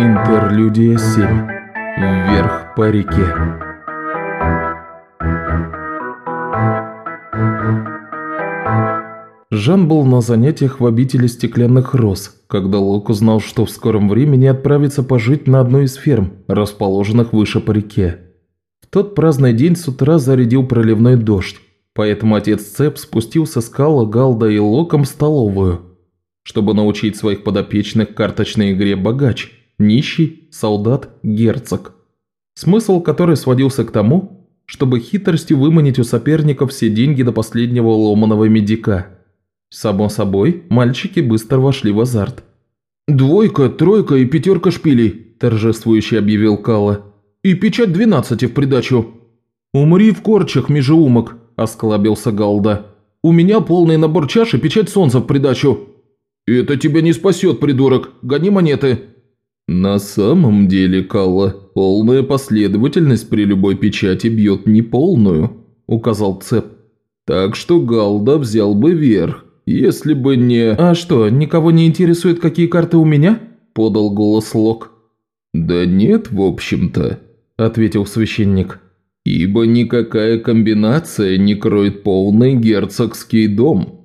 Интерлюдия 7. Вверх по реке. Жан был на занятиях в обители стеклянных роз, когда Лок узнал, что в скором времени отправится пожить на одной из ферм, расположенных выше по реке. В тот праздный день с утра зарядил проливной дождь, поэтому отец Цеп спустился с Калла, Галда и Локом в столовую, чтобы научить своих подопечных карточной игре «Богач», нищий, солдат, герцог. Смысл которой сводился к тому, чтобы хитростью выманить у соперников все деньги до последнего ломаного медика. Само собой, мальчики быстро вошли в азарт. «Двойка, тройка и пятерка шпилей», – торжествующе объявил Калла. «И печать двенадцати в придачу». «Умри в корчах, межеумок», – осклабился Галда. «У меня полный набор чаш и печать солнца в придачу». «Это тебя не спасет, придурок. Гони монеты». «На самом деле, Калла, полная последовательность при любой печати бьет неполную», – указал Цеп. «Так что Галда взял бы верх, если бы не...» «А что, никого не интересует, какие карты у меня?» – подал голос Лок. «Да нет, в общем-то», – ответил священник. «Ибо никакая комбинация не кроет полный герцогский дом».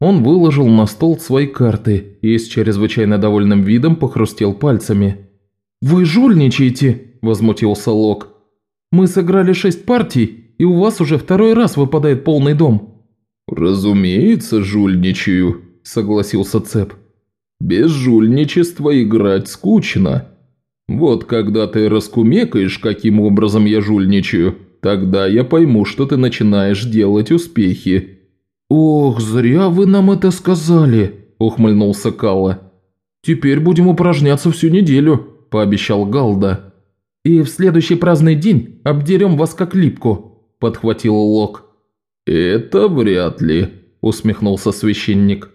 Он выложил на стол свои карты и с чрезвычайно довольным видом похрустел пальцами. «Вы жульничаете!» – возмутился Лок. «Мы сыграли шесть партий, и у вас уже второй раз выпадает полный дом». «Разумеется, жульничаю», – согласился Цеп. «Без жульничества играть скучно. Вот когда ты раскумекаешь, каким образом я жульничаю, тогда я пойму, что ты начинаешь делать успехи». «Ох, зря вы нам это сказали», – ухмыльнулся Калла. «Теперь будем упражняться всю неделю», – пообещал Галда. «И в следующий праздный день обдерем вас как липку», – подхватил Лок. «Это вряд ли», – усмехнулся священник.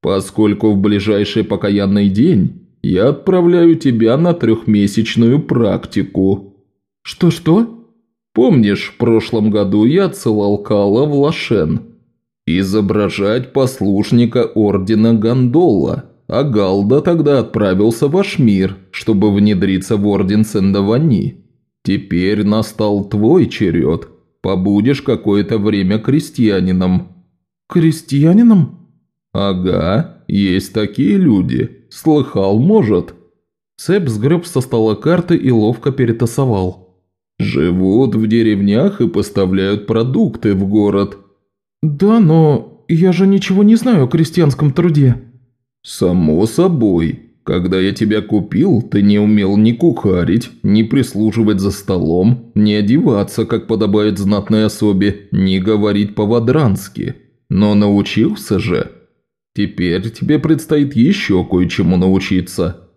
«Поскольку в ближайший покаянный день я отправляю тебя на трехмесячную практику». «Что-что?» «Помнишь, в прошлом году я отсылал Кала в Лашен?» Изображать послушника ордена Гондола, а Галда тогда отправился в Ашмир, чтобы внедриться в орден Сендавани. Теперь настал твой черед. Побудешь какое-то время крестьянином». «Крестьянином?» «Ага, есть такие люди. Слыхал, может?» Сэп сгреб со стола карты и ловко перетасовал. «Живут в деревнях и поставляют продукты в город. «Да, но я же ничего не знаю о крестьянском труде». «Само собой. Когда я тебя купил, ты не умел ни кухарить, ни прислуживать за столом, ни одеваться, как подобает знатной особе, ни говорить по-вадрански. Но научился же. Теперь тебе предстоит еще кое-чему научиться».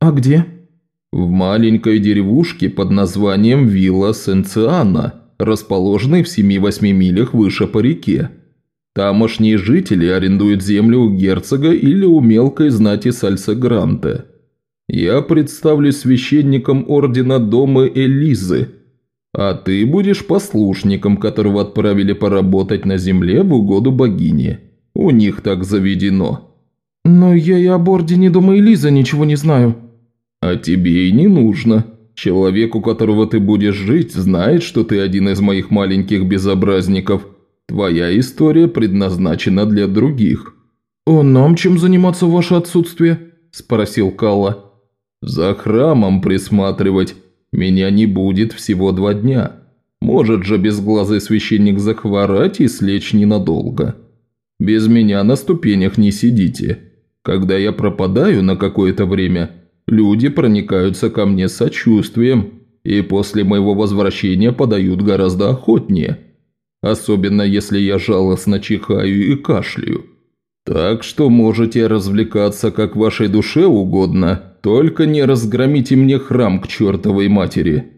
«А где?» «В маленькой деревушке под названием Вилла Сенциана» расположенный в 7-8 милях выше по реке. Тамошние жители арендуют землю у герцога или у мелкой знати Сальса-Гранте. Я представлюсь священником ордена Дома Элизы, а ты будешь послушником, которого отправили поработать на земле в угоду богине. У них так заведено». «Но я и об ордене Дома Элизы ничего не знаю». «А тебе и не нужно. Человек, у которого ты будешь жить, знает, что ты один из моих маленьких безобразников. Твоя история предназначена для других». «А нам чем заниматься в ваше отсутствие?» – спросил Калла. «За храмом присматривать. Меня не будет всего два дня. Может же безглазый священник захворать и слечь ненадолго. Без меня на ступенях не сидите. Когда я пропадаю на какое-то время – Люди проникаются ко мне сочувствием и после моего возвращения подают гораздо охотнее. Особенно если я жалостно чихаю и кашляю. Так что можете развлекаться как вашей душе угодно, только не разгромите мне храм к чертовой матери».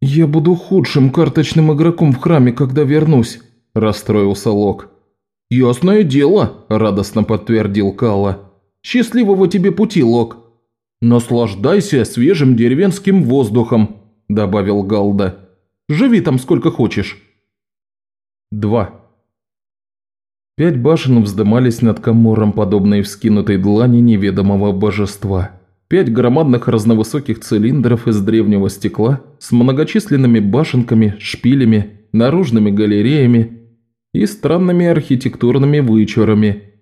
«Я буду худшим карточным игроком в храме, когда вернусь», – расстроился Лок. «Ясное дело», – радостно подтвердил Калла. «Счастливого тебе пути, Лок». «Наслаждайся свежим деревенским воздухом», – добавил Галда. «Живи там сколько хочешь». 2. Пять башен вздымались над Камором, подобные вскинутой длани неведомого божества. Пять громадных разновысоких цилиндров из древнего стекла с многочисленными башенками, шпилями, наружными галереями и странными архитектурными вычурами,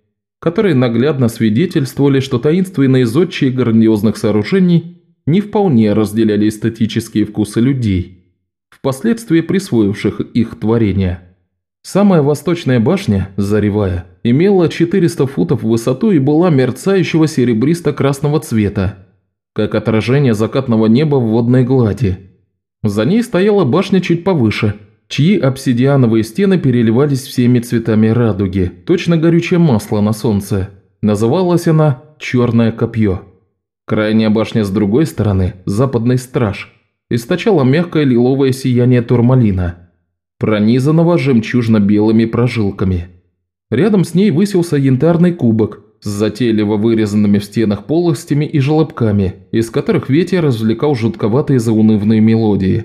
которые наглядно свидетельствовали, что таинственные зодчие грандиозных сооружений не вполне разделяли эстетические вкусы людей, впоследствии присвоивших их творения. Самая восточная башня, Заревая, имела 400 футов в высоту и была мерцающего серебристо-красного цвета, как отражение закатного неба в водной глади. За ней стояла башня чуть повыше, чьи обсидиановые стены переливались всеми цветами радуги, точно горючее масло на солнце. Называлась она «Черное копье». Крайняя башня с другой стороны, западный страж, источала мягкое лиловое сияние турмалина, пронизанного жемчужно-белыми прожилками – Рядом с ней высился янтарный кубок с затейливо вырезанными в стенах полостями и желобками, из которых ветер развлекал жутковатые заунывные мелодии.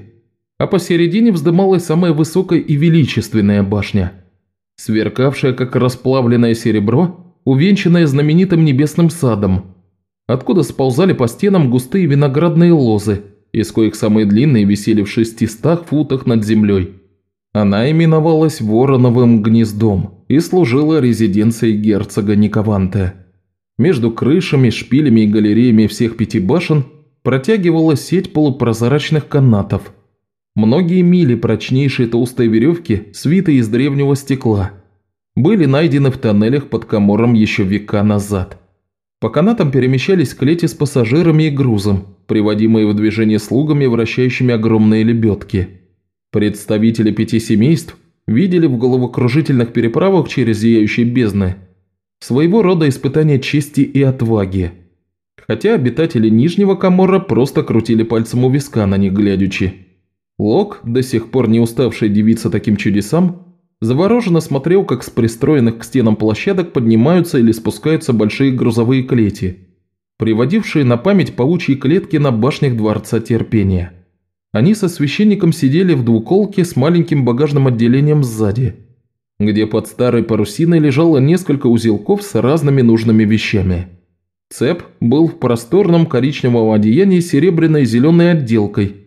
А посередине вздымалась самая высокая и величественная башня, сверкавшая как расплавленное серебро, увенчанная знаменитым небесным садом, откуда сползали по стенам густые виноградные лозы, из коих самые длинные висели в шестистах футах над землей. Она именовалась Вороновым гнездом и служила резиденцией герцога Никованте. Между крышами, шпилями и галереями всех пяти башен протягивалась сеть полупрозрачных канатов. Многие мили прочнейшей толстой веревки, свитой из древнего стекла, были найдены в тоннелях под Камором еще века назад. По канатам перемещались клети с пассажирами и грузом, приводимые в движение слугами, вращающими огромные лебедки – Представители пяти семейств видели в головокружительных переправах через зияющие бездны своего рода испытание чести и отваги. Хотя обитатели Нижнего Камора просто крутили пальцем у виска на них глядячи. Лок, до сих пор не уставший девиться таким чудесам, завороженно смотрел, как с пристроенных к стенам площадок поднимаются или спускаются большие грузовые клети, приводившие на память паучьи клетки на башнях Дворца Терпения. Они со священником сидели в двуколке с маленьким багажным отделением сзади, где под старой парусиной лежало несколько узелков с разными нужными вещами. Цеп был в просторном коричневом одеянии с серебряной и зеленой отделкой,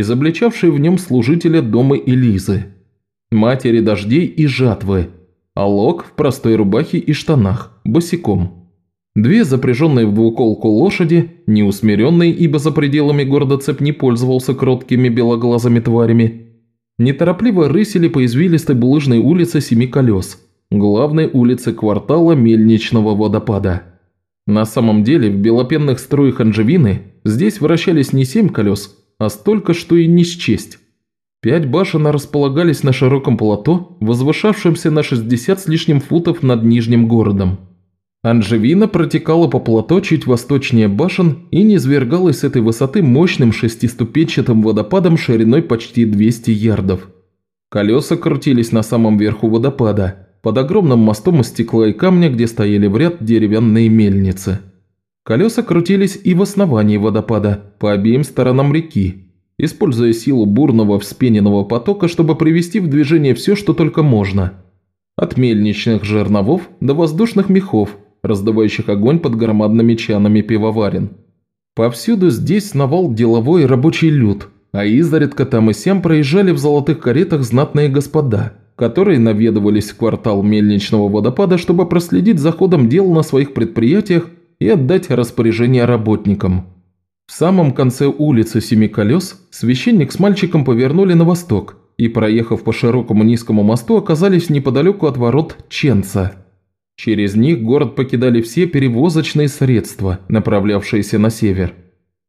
изобличавшей в нем служителя дома Элизы, матери дождей и жатвы, а Лок в простой рубахе и штанах, босиком. Две запряженные в двуколку лошади, неусмиренные, ибо за пределами города цеп не пользовался кроткими белоглазыми тварями, неторопливо рысили по извилистой булыжной улице семи колес, главной улице квартала Мельничного водопада. На самом деле в белопенных струях анжевины здесь вращались не семь колес, а столько, что и не счесть. Пять башен располагались на широком плато, возвышавшемся на 60 с лишним футов над Нижним городом. Анжевина протекала по плато чуть восточнее башен и низвергалась с этой высоты мощным шестиступенчатым водопадом шириной почти 200 ярдов. Колеса крутились на самом верху водопада, под огромным мостом из стекла и камня, где стояли в ряд деревянные мельницы. Колеса крутились и в основании водопада, по обеим сторонам реки, используя силу бурного вспененного потока, чтобы привести в движение все, что только можно. От мельничных жерновов до воздушных мехов – раздавающих огонь под громадными чанами пивоварен. Повсюду здесь сновал деловой и рабочий люд, а изредка там и сям проезжали в золотых каретах знатные господа, которые наведывались в квартал мельничного водопада, чтобы проследить за ходом дел на своих предприятиях и отдать распоряжение работникам. В самом конце улицы Семи Колес священник с мальчиком повернули на восток и, проехав по широкому низкому мосту, оказались неподалеку от ворот Ченца – Через них город покидали все перевозочные средства, направлявшиеся на север.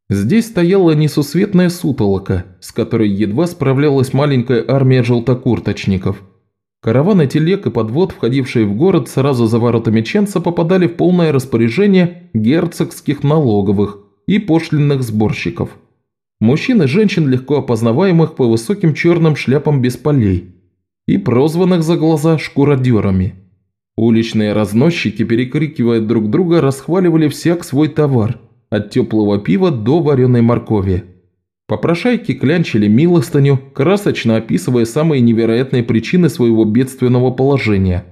Здесь стояла несусветная сутолока, с которой едва справлялась маленькая армия желтокурточников. Караваны телег и подвод, входившие в город сразу за воротами Ченца, попадали в полное распоряжение герцогских налоговых и пошлинных сборщиков. Мужчин и женщин, легко опознаваемых по высоким черным шляпам без полей и прозванных за глаза шкуродерами – Уличные разносчики, перекрикивая друг друга, расхваливали всяк свой товар, от теплого пива до вареной моркови. Попрошайки клянчили милостыню, красочно описывая самые невероятные причины своего бедственного положения.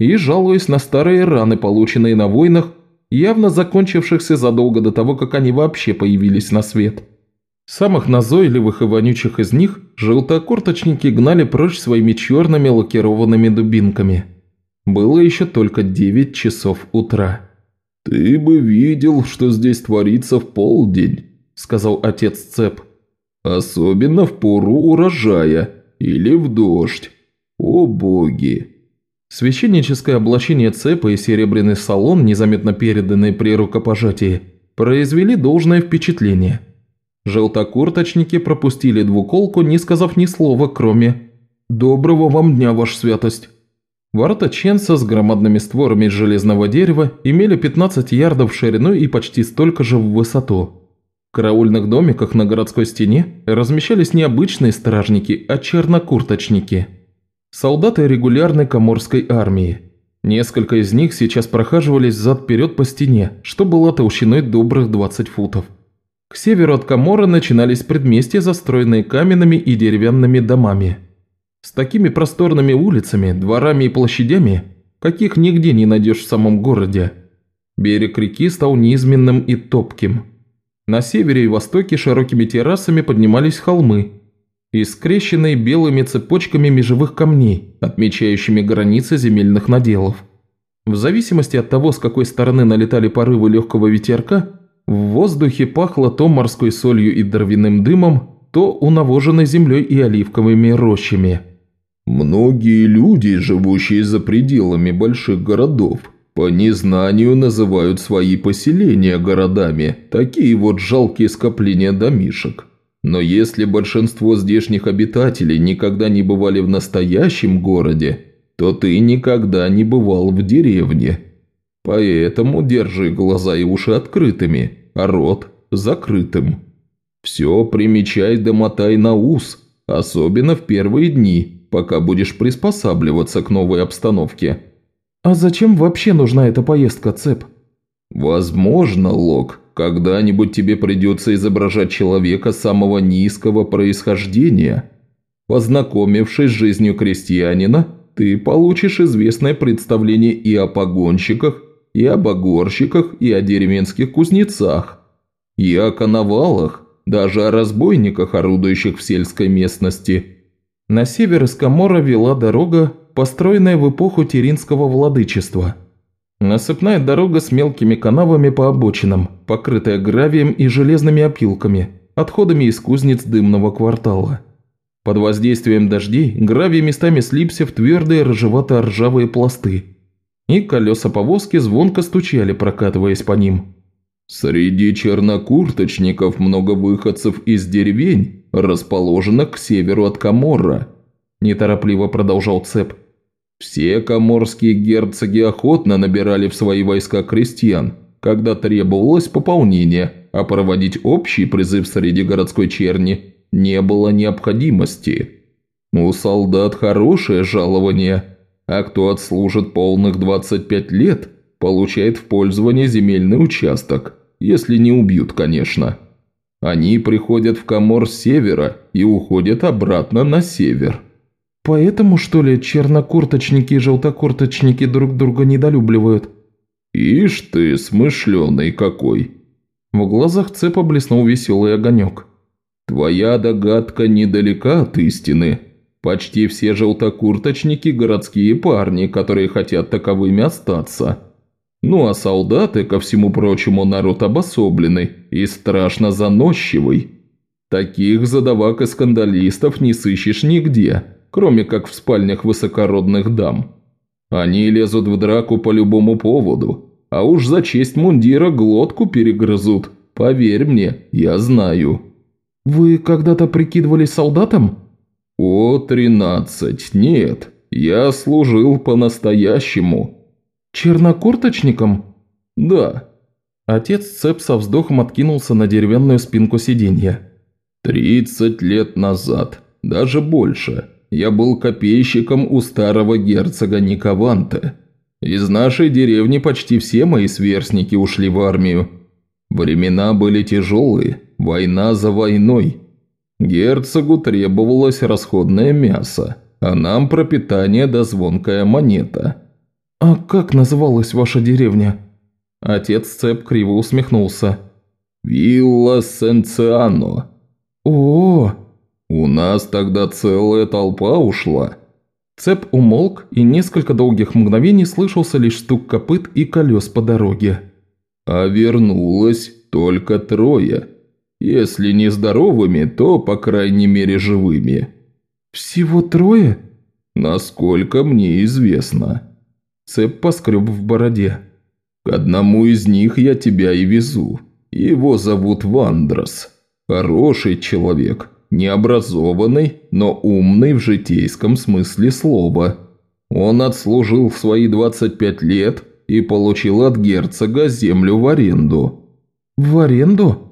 И жалуясь на старые раны, полученные на войнах, явно закончившихся задолго до того, как они вообще появились на свет. Самых назойливых и вонючих из них желтокурточники гнали прочь своими черными лакированными дубинками. Было еще только 9 часов утра. «Ты бы видел, что здесь творится в полдень», – сказал отец Цеп. «Особенно в пору урожая или в дождь. О боги!» Священническое облачение цепа и серебряный салон, незаметно переданные при рукопожатии, произвели должное впечатление. Желтокурточники пропустили двуколку, не сказав ни слова, кроме «Доброго вам дня, ваша святость». Ворота Ченса с громадными створами из железного дерева имели 15 ярдов в ширину и почти столько же в высоту. В караульных домиках на городской стене размещались не обычные стражники, а чернокурточники – Солдаты регулярной коморской армии. Несколько из них сейчас прохаживались зад-вперед по стене, что было толщиной добрых 20 футов. К северу от Камора начинались предместья, застроенные каменными и деревянными домами. С такими просторными улицами, дворами и площадями, каких нигде не найдешь в самом городе. Берег реки стал низменным и топким. На севере и востоке широкими террасами поднимались холмы, и скрещенные белыми цепочками межевых камней, отмечающими границы земельных наделов. В зависимости от того, с какой стороны налетали порывы легкого ветерка, в воздухе пахло то морской солью и дровяным дымом, то унавоженной землей и оливковыми рощами. Многие люди, живущие за пределами больших городов, по незнанию называют свои поселения городами, такие вот жалкие скопления домишек. Но если большинство здешних обитателей никогда не бывали в настоящем городе, то ты никогда не бывал в деревне. Поэтому держи глаза и уши открытыми, а рот закрытым. Все примечай да мотай на ус, особенно в первые дни, пока будешь приспосабливаться к новой обстановке. А зачем вообще нужна эта поездка, Цеп? Возможно, Лок, когда-нибудь тебе придется изображать человека самого низкого происхождения. Познакомившись с жизнью крестьянина, ты получишь известное представление и о погонщиках, и о огорщиках, и о деревенских кузнецах, и о коновалах, даже о разбойниках, орудующих в сельской местности. На север из Камора вела дорога, построенная в эпоху Теринского владычества – Насыпная дорога с мелкими канавами по обочинам, покрытая гравием и железными опилками, отходами из кузнец дымного квартала. Под воздействием дождей гравий местами слипся в твердые рыжевато-ржавые пласты, и колеса повозки звонко стучали, прокатываясь по ним. «Среди чернокурточников много выходцев из деревень, расположенных к северу от Каморра», – неторопливо продолжал Цеп. Все коморские герцоги охотно набирали в свои войска крестьян, когда требовалось пополнение, а проводить общий призыв среди городской черни не было необходимости. У солдат хорошее жалование, а кто отслужит полных 25 лет, получает в пользование земельный участок, если не убьют, конечно. Они приходят в Камор с севера и уходят обратно на север. Поэтому, что ли, чернокурточники и желтокурточники друг друга недолюбливают? Ишь ты, смышленый какой. В глазах цепа блеснул веселый огонек. Твоя догадка недалека от истины. Почти все желтокурточники – городские парни, которые хотят таковыми остаться. Ну а солдаты, ко всему прочему, народ обособленный и страшно заносчивый. Таких задавак и скандалистов не сыщешь нигде кроме как в спальнях высокородных дам. Они лезут в драку по любому поводу, а уж за честь мундира глотку перегрызут. Поверь мне, я знаю». «Вы когда-то прикидывались солдатом?» «О, тринадцать, нет, я служил по-настоящему». «Чернокурточником?» «Да». Отец Цеп со вздохом откинулся на деревянную спинку сиденья. «Тридцать лет назад, даже больше я был копейщиком у старого герцога Никованте. Из нашей деревни почти все мои сверстники ушли в армию. Времена были тяжелые, война за войной. Герцогу требовалось расходное мясо, а нам пропитание да звонкая монета. «А как называлась ваша деревня?» Отец Цеп криво усмехнулся. «Вилла Сенциано». «О, «У нас тогда целая толпа ушла». Цеп умолк, и несколько долгих мгновений слышался лишь стук копыт и колес по дороге. «А вернулось только трое. Если не здоровыми, то, по крайней мере, живыми». «Всего трое?» «Насколько мне известно». Цеп поскреб в бороде. «К одному из них я тебя и везу. Его зовут Вандрос. Хороший человек, необразованный, но умный в житейском смысле слова. Он отслужил свои 25 лет и получил от герцога землю в аренду. «В аренду?»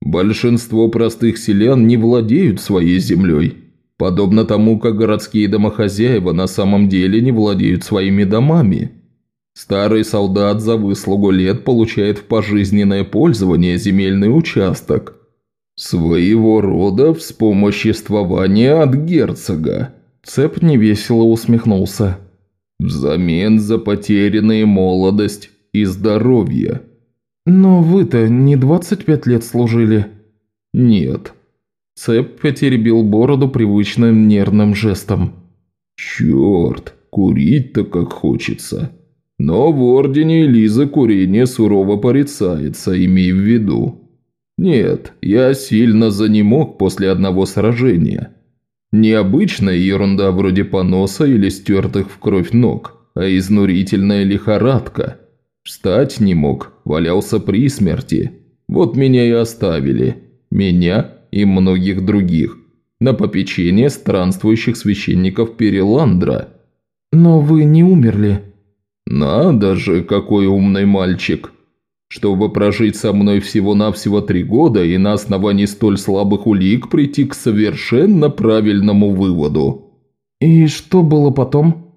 Большинство простых селян не владеют своей землей, подобно тому, как городские домохозяева на самом деле не владеют своими домами. Старый солдат за выслугу лет получает в пожизненное пользование земельный участок, «Своего рода вспомоществование от герцога», – Цеп невесело усмехнулся. «Взамен за потерянные молодость и здоровье». «Но вы-то не 25 лет служили?» «Нет». Цеп потеребил бороду привычным нервным жестом. «Черт, курить-то как хочется. Но в Ордене Элизы курение сурово порицается, имей в виду». «Нет, я сильно занемог после одного сражения. Необычная ерунда вроде поноса или стертых в кровь ног, а изнурительная лихорадка. Встать не мог, валялся при смерти. Вот меня и оставили. Меня и многих других. На попечение странствующих священников Переландра». «Но вы не умерли?» «Надо же, какой умный мальчик!» Чтобы прожить со мной всего-навсего три года и на основании столь слабых улик прийти к совершенно правильному выводу». «И что было потом?»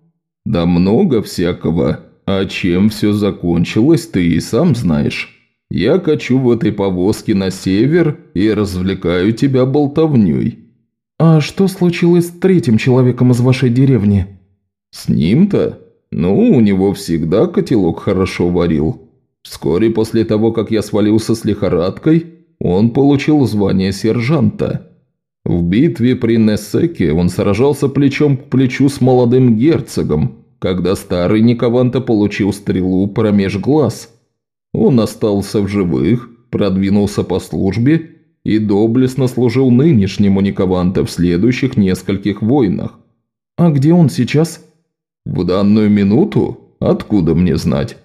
«Да много всякого. А чем все закончилось, ты и сам знаешь. Я качу в этой повозке на север и развлекаю тебя болтовней». «А что случилось с третьим человеком из вашей деревни?» «С ним-то? Ну, у него всегда котелок хорошо варил». Вскоре после того, как я свалился с лихорадкой, он получил звание сержанта. В битве при Нессеке он сражался плечом к плечу с молодым герцогом, когда старый Никованта получил стрелу промеж глаз. Он остался в живых, продвинулся по службе и доблестно служил нынешнему Никованта в следующих нескольких войнах. «А где он сейчас?» «В данную минуту? Откуда мне знать?»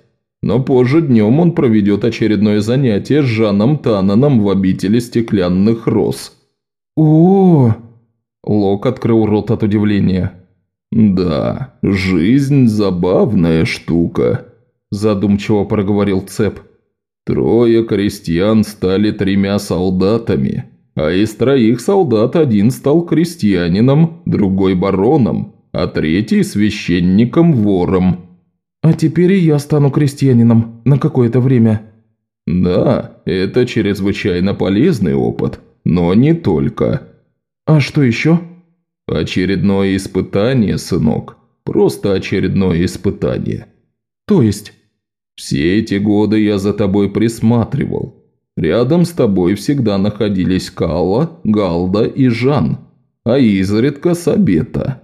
Но позже днем он проведет очередное занятие с Жаном Тананом в обители стеклянных роз. о, -о, -о Лок открыл рот от удивления. «Да, жизнь – забавная штука», – задумчиво проговорил Цеп. «Трое крестьян стали тремя солдатами, а из троих солдат один стал крестьянином, другой – бароном, а третий – священником-вором». «А теперь и я стану крестьянином на какое-то время». «Да, это чрезвычайно полезный опыт, но не только». «А что еще?» «Очередное испытание, сынок. Просто очередное испытание». «То есть?» «Все эти годы я за тобой присматривал. Рядом с тобой всегда находились Калла, Галда и Жан, а изредка Сабета.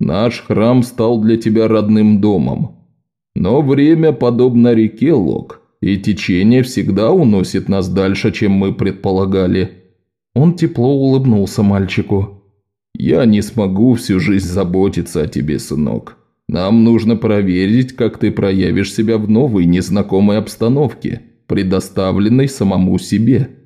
Наш храм стал для тебя родным домом, но время подобно реке Лок, и течение всегда уносит нас дальше, чем мы предполагали». Он тепло улыбнулся мальчику. «Я не смогу всю жизнь заботиться о тебе, сынок. Нам нужно проверить, как ты проявишь себя в новой, незнакомой обстановке, предоставленной самому себе».